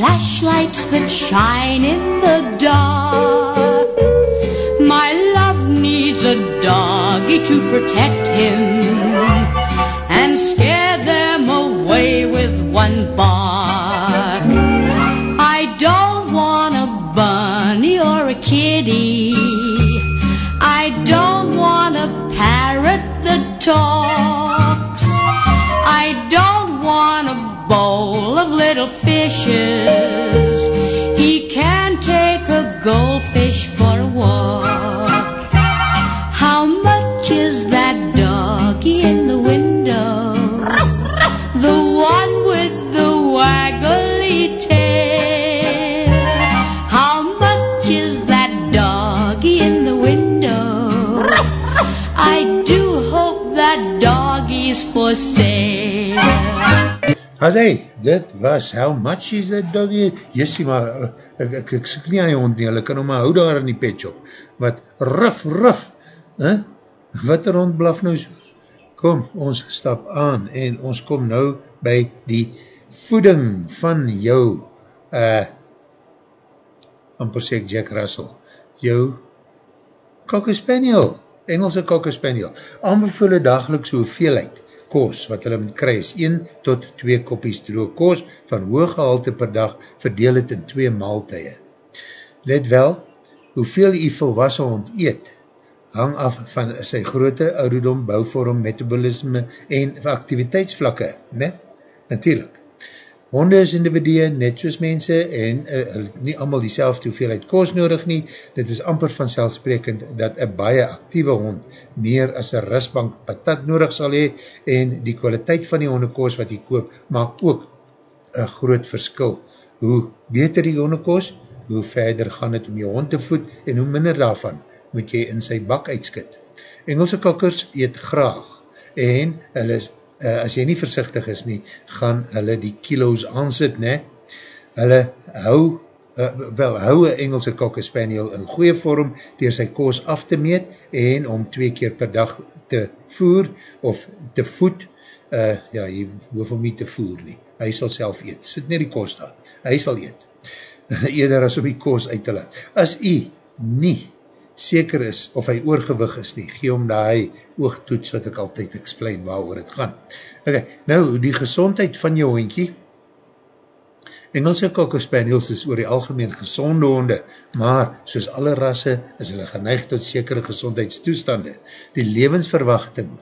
Flashlights that shine in the dark. My love needs a doggy to protect him and scare them away with one bark. I don't want a bunny or a kitty. I don't want a parrot that talks. Little fishes. He can take a goldfish for a walk. How much is that doggy in the window? The one with the waggly tail. How much is that doggy in the window? I do hope that doggy's for sale. As hy, dit was, how much is that doggy? Jessie, maar uh, ek, ek, ek soek nie aan jou hond nie, hulle kan hom maar hou daar in die pet shop. Wat ruf, ruf, huh? wat er hond blaf nou so? Kom, ons stap aan en ons kom nou by die voeding van jou, uh, amper sê Jack Russell, jou Cocker Spaniel, Engelse Cocker Spaniel, aanbevole dagelijks hoeveelheid koos wat hulle moet kry is 1 tot 2 koppies droog koos van hoog gehalte per dag verdeel het in 2 maaltuie. Let wel, hoeveel die volwassen hond eet, hang af van sy grote ouderdom, bouwvorm, metabolisme en activiteitsvlakke, ne? Natuurlijk. Honde is individue net soos mense en uh, nie allemaal die selfde hoeveelheid koos nodig nie. Dit is amper vanzelfsprekend dat een baie actieve hond meer as een rustbank patat nodig sal hee en die kwaliteit van die hondekoos wat jy koop maak ook een groot verskil. Hoe beter die hondekoos, hoe verder gaan het om jou hond te voed en hoe minder daarvan moet jy in sy bak uitskit. Engelse kakkers eet graag en hulle is uh, as jy nie versichtig is nie, gaan hulle die kilo's aansit, ne? Hulle hou uh, wel, hou een Engelse Cocker Spaniel in goeie vorm door sy koos af te meet en om twee keer per dag te voer of te voed, uh, ja, jy hoef om nie te voer nie, hy sal self eet, sit nie die koos daar, hy sal eet, (laughs) eerder as om die koos uit te laat. As jy nie seker is of hy oorgewig is nie, gee om die oogtoets wat ek altyd explain waar oor het gaan. Ok, nou, die gezondheid van jou hondkie, Engelse Cocker Spaniels is oor die algemeen gezonde honde, maar soos alle rasse is hulle geneigd tot sekere gezondheidstoestande. Die levensverwachting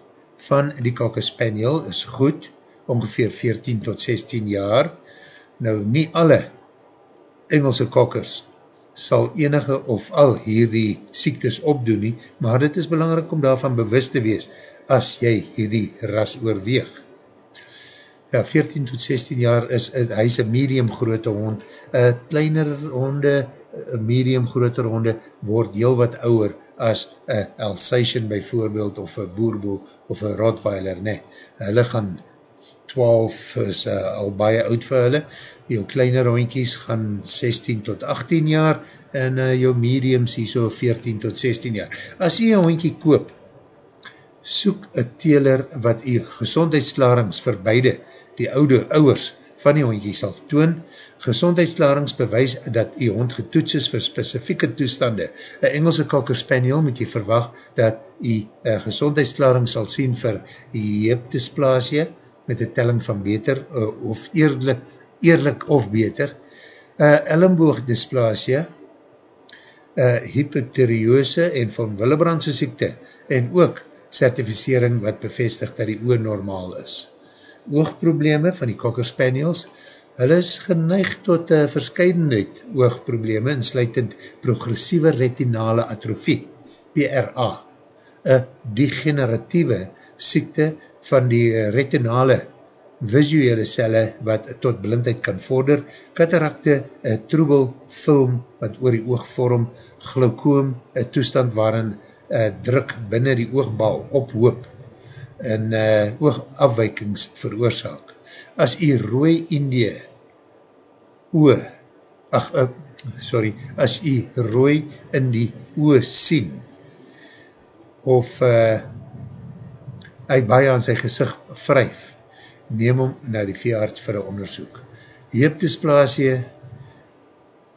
van die Cocker Spaniel is goed, ongeveer 14 tot 16 jaar. Nou, nie alle Engelse Cockers sal enige of al hierdie siektes opdoen nie, maar dit is belangrijk om daarvan bewust te wees as jy hierdie ras oorweeg. Ja, 14 tot 16 jaar is, hy is een medium grote hond, een kleiner honde, een medium grote honde, word heel wat ouwer as een Alsatian bijvoorbeeld, of een boerboel, of een Rottweiler, nee, hulle gaan 12 is uh, al baie oud vir hulle, jou kleiner hondkies gaan 16 tot 18 jaar, en uh, jou mediums hier so 14 tot 16 jaar. As jy een hondkie koop, soek een teler wat jy gezondheidslarings vir beide die oude ouwers van die hondje sal toon. Gezondheidslarings bewys dat die hond getoets is vir spesifieke toestande. Een Engelse Cocker Spaniel moet jy verwag dat die uh, gezondheidsklaring sal sien vir heepdysplasie met die telling van beter uh, of eerlik, eerlik of beter. Uh, Ellenboogdysplasie, uh, hypotheriose en van Willebrandse siekte en ook certificering wat bevestig dat die oor normaal is oogprobleme van die Cocker Spaniels, hulle is geneig tot uh, verscheidenheid oogprobleme, insluitend progressieve retinale atrofie, PRA, een degeneratieve siekte van die retinale visuele celle wat tot blindheid kan vorder, katarakte, een troebel film wat oor die oog vorm, glaukoom, een toestand waarin uh, druk binnen die oogbal ophoop, en uh, oogafwijkings veroorzaak. As jy rooi Indië oe, ach, uh, sorry, as jy rooi in die oe sien, of uh, hy baie aan sy gezicht vryf, neem hom na die veearts vir een onderzoek. Heepdysplasie,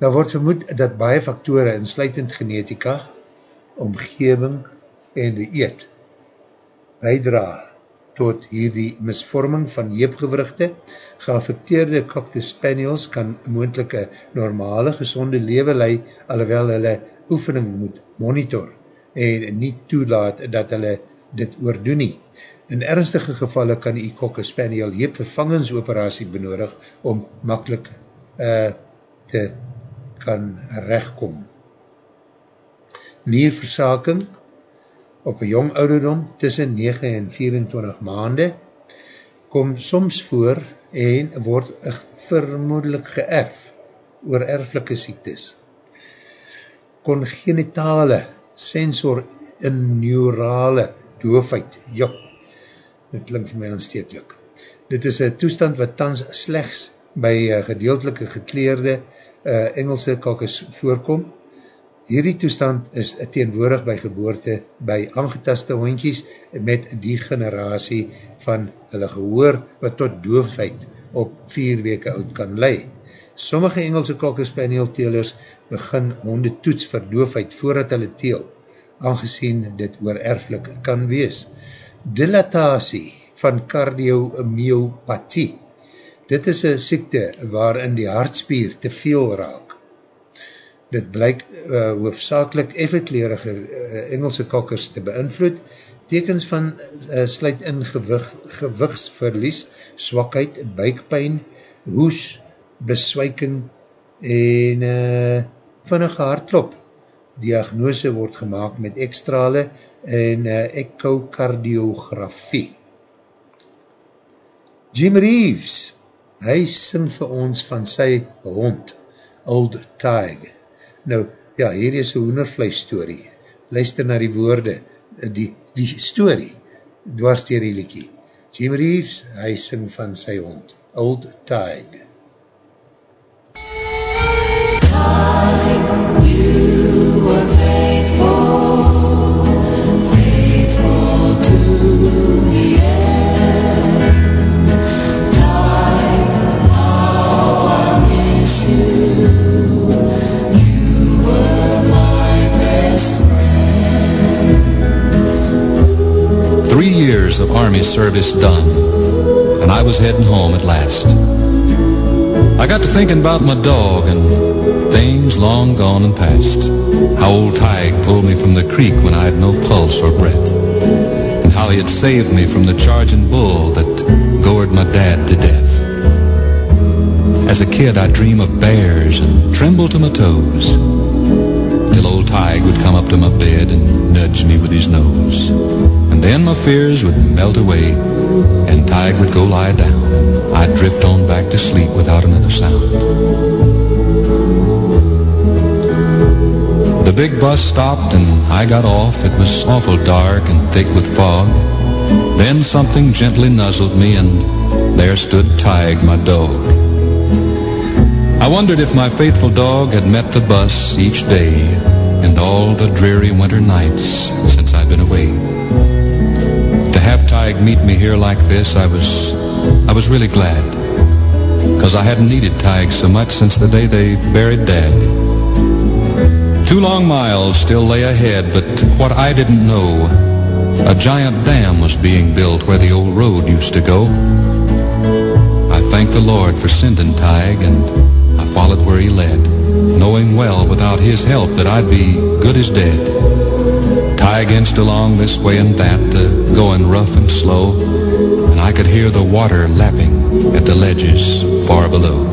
daar word vermoed dat baie faktore, insluitend genetika, omgeving en die eet, bijdra tot hierdie misvorming van jeepgewrugte. Geaffekteerde cocktail spaniels kan moendelike normale gezonde lewe lei, alhoewel hulle oefening moet monitor en nie toelaat dat hulle dit oordoen nie. In ernstige gevalle kan die cocker spaniel jeepvervangingsoperatie benodig om makkelijk uh, te kan rechtkom. Nierversaking op een jong ouderdom tussen 9 en 24 maande kom soms voor en word vermoedelijk geërf oor erflike siektes. Congenitale sensor in neurale doofheid, jok, dit klink vir my aansteeklik. Dit is een toestand wat tans slechts by uh, gedeeltelike gekleerde uh, Engelse kakkes voorkom, Hierdie toestand is teenwoordig by geboorte by aangetaste hondjies met die generatie van hulle gehoor wat tot doofheid op vier weke oud kan lei. Sommige Engelse kokkespaniel teelers begin honde toets vir doofheid voordat hulle teel, aangezien dit oorerflik kan wees. Dilatatie van cardiomyopathie. Dit is een siekte waarin die hartspier te veel raak dit blyk uh, hoofdzakelik effekleerige uh, Engelse kokkers te beïnvloed. Tekens van uh, sluit in gewig, gewigsverlies, swakheid, buikpijn, hoes, beswijking en uh, vinnige hartklop. Diagnose word gemaakt met ekstrale en uh, echocardiografie. Jim Reeves, hy sing vir ons van sy hond, Old Tiger. Nou, ja, hier is een hoenervlees story. Luister na die woorde, die, die story, dwars die reliekie. Jim Reeves, hy sing van sy hond, Old Tide. Three of Army service done, and I was heading home at last. I got to thinking about my dog and things long gone and past. How old Tige pulled me from the creek when I had no pulse or breath. And how he had saved me from the charging bull that gored my dad to death. As a kid, I'd dream of bears and tremble to my toes. Tige would come up to my bed and nudge me with his nose. And then my fears would melt away, and Tige would go lie down. I'd drift on back to sleep without another sound. The big bus stopped and I got off. It was awful dark and thick with fog. Then something gently nuzzled me, and there stood Tige, my dog. I wondered if my faithful dog had met the bus each day and all the dreary winter nights since I'd been away. To have Tige meet me here like this, I was, I was really glad. Cause I hadn't needed Tige so much since the day they buried Dad. Two long miles still lay ahead, but what I didn't know, a giant dam was being built where the old road used to go. I thank the Lord for sending Tige, and I followed where he led, knowing well without his help that I'd be good as dead. Tige inched along this way and that, uh, going rough and slow, and I could hear the water lapping at the ledges far below.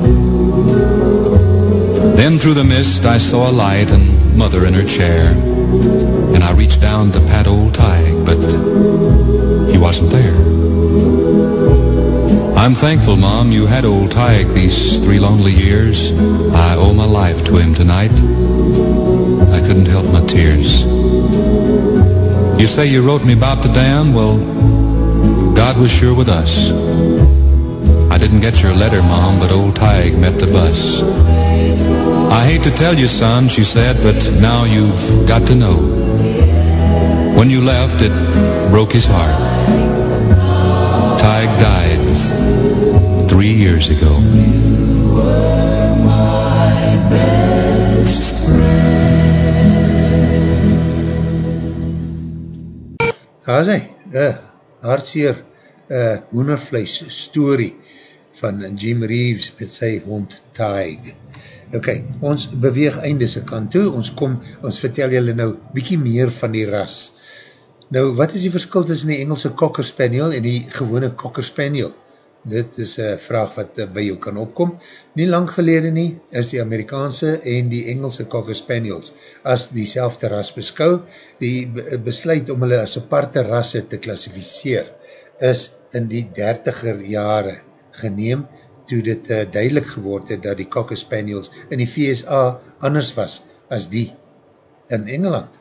Then through the mist I saw a light and mother in her chair, and I reached down to pat old Tige, but he wasn't there. I'm thankful, Mom, you had old Tyke these three lonely years. I owe my life to him tonight. I couldn't help my tears. You say you wrote me about the dam? Well, God was sure with us. I didn't get your letter, Mom, but old Tige met the bus. I hate to tell you, son, she said, but now you've got to know. When you left, it broke his heart. Tige died three years ago. Daar is hy, uh, hartseer uh, hoenervlees story van Jim Reeves met sy hond Tige. Ok, ons beweeg einde se kant toe, ons kom, ons vertel julle nou bykie meer van die ras. Nou, wat is die verskil tussen die Engelse Cocker Spaniel en die gewone Cocker Spaniel? Dit is een vraag wat uh, by jou kan opkom. Nie lang gelede nie is die Amerikaanse en die Engelse Cocker Spaniels as die selfde ras beskou, die be besluit om hulle as aparte rasse te klassificeer is in die dertiger jare geneem toe dit uh, duidelik geword het dat die Cocker Spaniels in die VSA anders was as die in Engeland.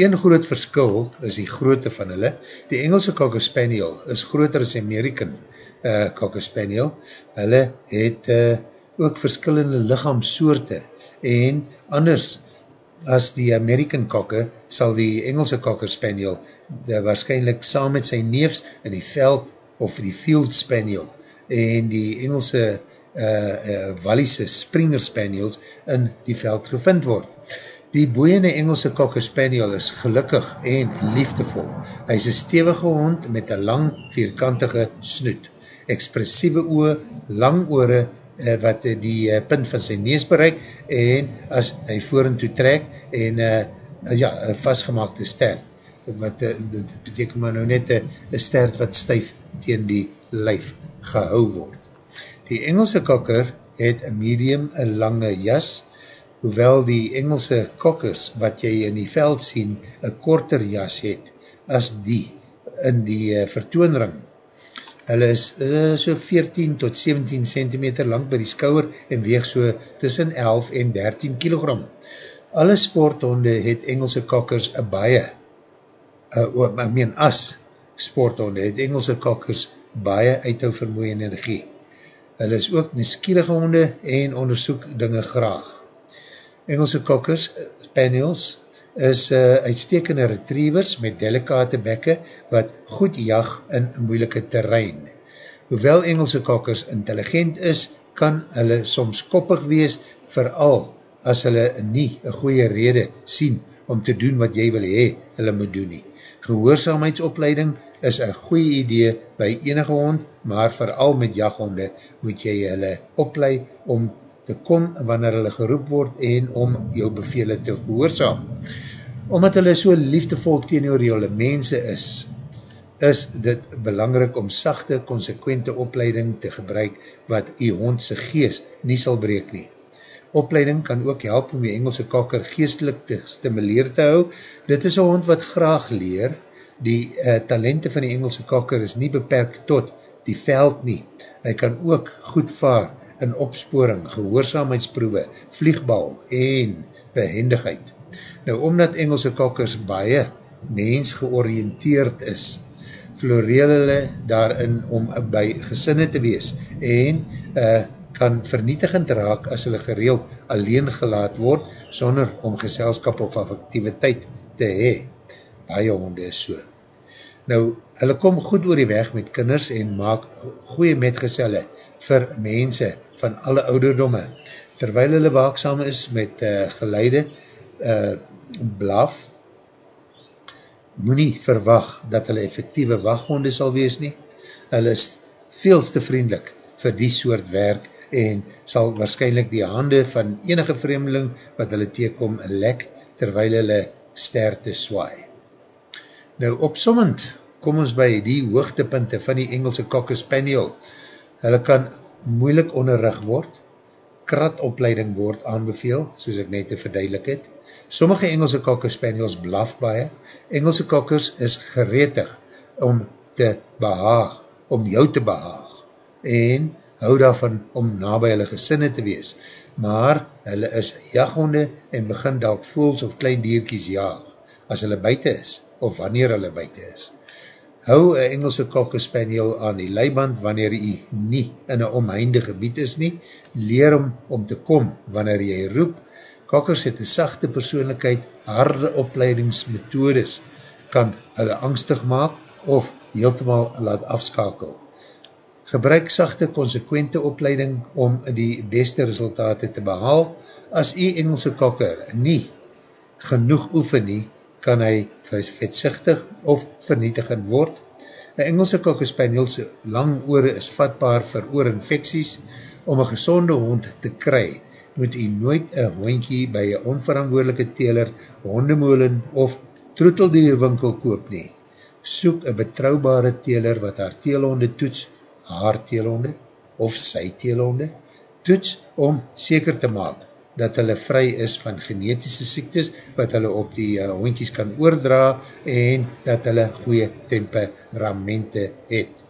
Een groot verskil is die grootte van hulle. Die Engelse Cocker Spaniel is groter as American uh, Cocker Spaniel. Hulle het uh, ook verskillende lichaamsoorte en anders as die American Cocker sal die Engelse Cocker Spaniel uh, waarschijnlijk saam met sy neefs in die veld of die Field Spaniel en die Engelse uh, uh, Wallise Springer Spaniels in die veld gevind word. Die boeiende Engelse Cocker Spaniel is gelukkig en liefdevol. Hy is een stevige hond met een lang vierkantige snoet, expressieve oor, lang oore uh, wat die uh, punt van sy nees bereik en as hy voor en toe trek en uh, ja, een vastgemaakte stert wat uh, dit beteken maar nou net een stert wat stuif teen die lijf gehou word. Die Engelse kokker het een medium, een lange jas, hoewel die Engelse kokkers wat jy in die veld sien, een korter jas het as die in die uh, vertoonring. Hulle is uh, so 14 tot 17 cm lang by die skouwer en weeg so tussen 11 en 13 kg. Alle sporthonde het Engelse kokkers een baie, uh, ek meen as sporthonde het Engelse kokkers baie uithou vermoe en energie. Hulle is ook nieuwsgierige honde en onderzoek dinge graag. Engelse kokkers, spaniels, is uh, uitstekende retrievers met delikate bekke wat goed jag in moeilike terrein. Hoewel Engelse kokkers intelligent is, kan hulle soms koppig wees, vooral as hulle nie een goeie rede sien om te doen wat jy wil hee, hulle moet doen nie. Gehoorzaamheidsopleiding is een goeie idee by enige hond, maar vooral met jaghonde moet jy hulle opleid om te kom wanneer hulle geroep word en om jou bevele te gehoorzaam. Omdat hulle so liefdevol teenoor julle mense is, is dit belangrik om sachte, consequente opleiding te gebruik wat die hondse geest nie sal breek nie. Opleiding kan ook help om die Engelse kakker geestelik te stimuleer te hou. Dit is een hond wat graag leer. Die uh, talente van die Engelse kakker is nie beperk tot die veld nie. Hy kan ook goed vaar in opsporing, gehoorzaamheidsproewe, vliegbal en behendigheid. Nou, omdat Engelse kokkers baie mens georiënteerd is, floreel hulle daarin om by gesinne te wees en uh, kan vernietigend raak as hulle gereeld alleen gelaat word, sonder om geselskap of activiteit te hee. Baie honde is so. Nou, hulle kom goed oor die weg met kinders en maak goeie metgezelle vir mense van alle ouderdomme. Terwyl hulle waaksam is met uh, geleide, uh, blaf, moet nie verwag dat hulle effectieve waghonde sal wees nie. Hulle is veelste vriendelik vir die soort werk en sal waarschijnlijk die hande van enige vreemdeling wat hulle teekom lek terwyl hulle ster te swaai. Nou opsommend kom ons by die hoogtepunte van die Engelse Cocker Spaniel. Hulle kan moeilik onderrug word, kratopleiding word aanbeveel, soos ek net te verduidelik het, Sommige Engelse Cocker Spaniels blaf baie. Engelse Cockers is geretig om te behaag, om jou te behaag en hou daarvan om nabij hulle gesinne te wees. Maar hulle is jaghonde en begin dalk voels of klein dierkies jaag as hulle buiten is of wanneer hulle buiten is. Hou een Engelse Cocker Spaniel aan die leiband wanneer jy nie in een omheinde gebied is nie. Leer om om te kom wanneer jy roep Kakkers het een sachte persoonlijkheid, harde opleidingsmethodes kan hulle angstig maak of heeltemaal laat afskakel. Gebruik sachte, consequente opleiding om die beste resultate te behaal. As die Engelse kakker nie genoeg oefen nie, kan hy vetsichtig of vernietigend word. Een Engelse kakkerspanielse lang oore is vatbaar vir oorinfecties. Om een gezonde hond te kry, moet u nooit een hoentjie by een onverantwoordelike teler, hondemolen of troeteldierwinkel koop nie. Soek een betrouwbare teler wat haar teelhonde toets, haar teelhonde of sy teelhonde, toets om seker te maak dat hulle vry is van genetische siektes wat hulle op die uh, hondjies kan oordra en dat hulle goeie temperamente het.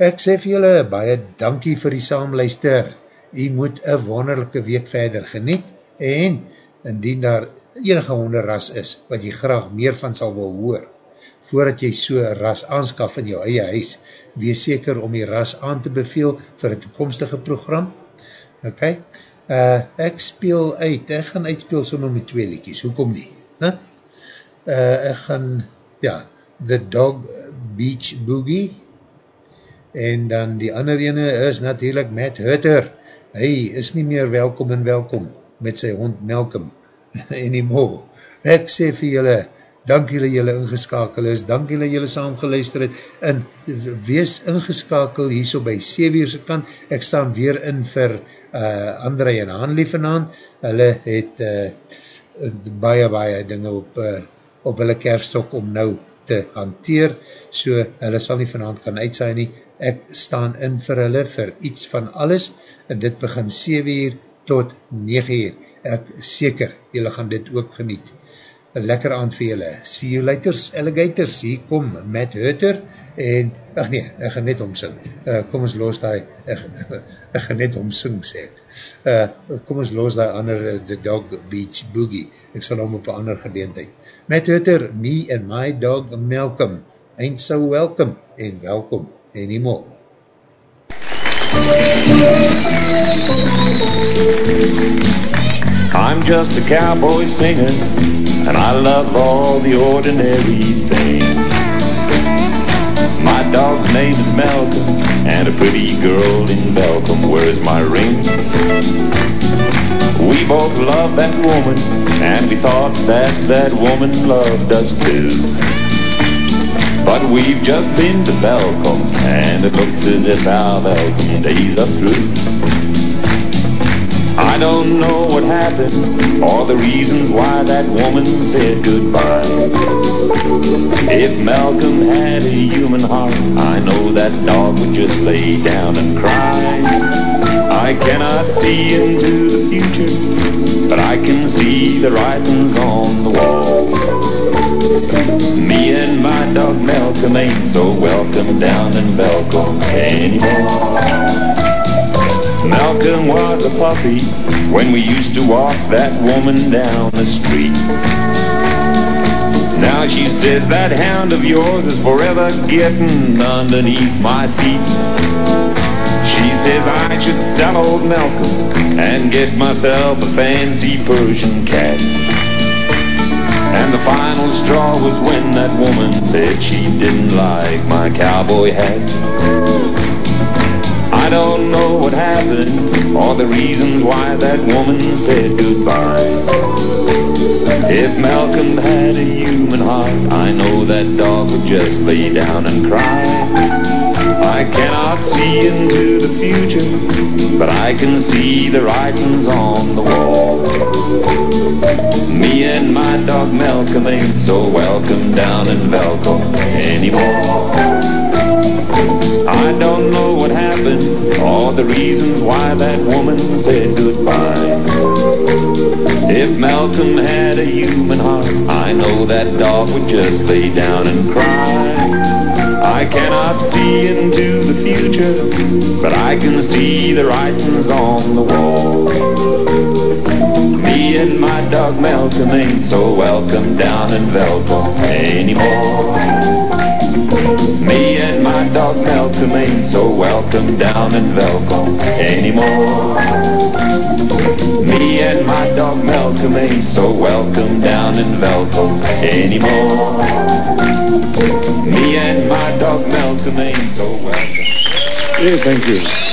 Ek sê vir julle baie dankie vir die saamluister jy moet een wonderlijke week verder geniet en indien daar enige honderras is wat jy graag meer van sal wil hoor, voordat jy so ras aanskaf in jou eie huis, wees seker om die ras aan te beveel vir een toekomstige program. Ok, uh, ek speel uit, ek gaan uitspeel sommer met twee liedjes, hoekom nie? Huh? Uh, ek gaan, ja, The Dog Beach Boogie, en dan die ander ene is natuurlijk Matt Hutter, hy is nie meer welkom en welkom met sy hond Malcolm (laughs) anymore. Ek sê vir julle, dank julle julle ingeskakel is, dank julle julle saamgeluister het, en wees ingeskakel hier so by 7 uur se kant, ek staan weer in vir uh, André en Hanlie vanavond, hulle het uh, baie baie dinge op, uh, op hulle kerstok om nou te hanteer, so hulle sal nie vanavond kan uitsaai nie, ek staan in vir hulle, vir iets van alles, en dit begin 7 uur tot 9 uur. Ek seker, jylle gaan dit ook geniet. Een lekker aand vir jylle. See you later, alligators. Hier kom Matt Hutter en, ach nee, ek gaan net omsing. Uh, kom ons los die, ek, ek gaan net omsing, sê ek. Uh, kom ons los die ander, uh, The Dog Beach Boogie. Ek sal om op ander gedeentheid. Matt Hutter, me and my dog Malcolm. Ain't so welcome en welkom anymore. Thank you. I'm just a cowboy singer, and I love all the ordinary things. My dog's name is Malcolm, and a pretty girl in Belcom wears my ring. We both love that woman, and we thought that that woman loved us too. But we've just been to Belcom, and it looks as if our Belcom days are through. I don't know what happened or the reasons why that woman said goodbye. If Malcolm had a human heart, I know that dog would just lay down and cry. I cannot see into the future, but I can see the writings on the wall. Me and my dog Malcolm ain't so welcome down in Belcom anymore. Malcolm was a puppy when we used to walk that woman down the street. Now she says that hound of yours is forever getting underneath my feet. She says I should sell old Malcolm and get myself a fancy Persian cat. And the final straw was when that woman said she didn't like my cowboy hat. I don't know what happened or the reasons why that woman said goodbye. If Malcolm had a human heart, I know that dog would just lay down and cry. I cannot see into the future, but I can see the writings on the wall. Me and my dog Malcolm ain't so welcome down in Velcro anymore. I don't know happened the reasons why that woman said goodbye. If Malcolm had a human heart, I know that dog would just lay down and cry. I cannot see into the future, but I can see the writings on the wall. Me and my dog Malcolm ain't so welcome down in Velcro anymore. Me my dog Malcolm ain't so welcome down in Velcro anymore. Me and my dog Malcolm ain't so welcome down in Velcro anymore. Me and my dog Malcolm ain't so welcome. Yeah, thank you.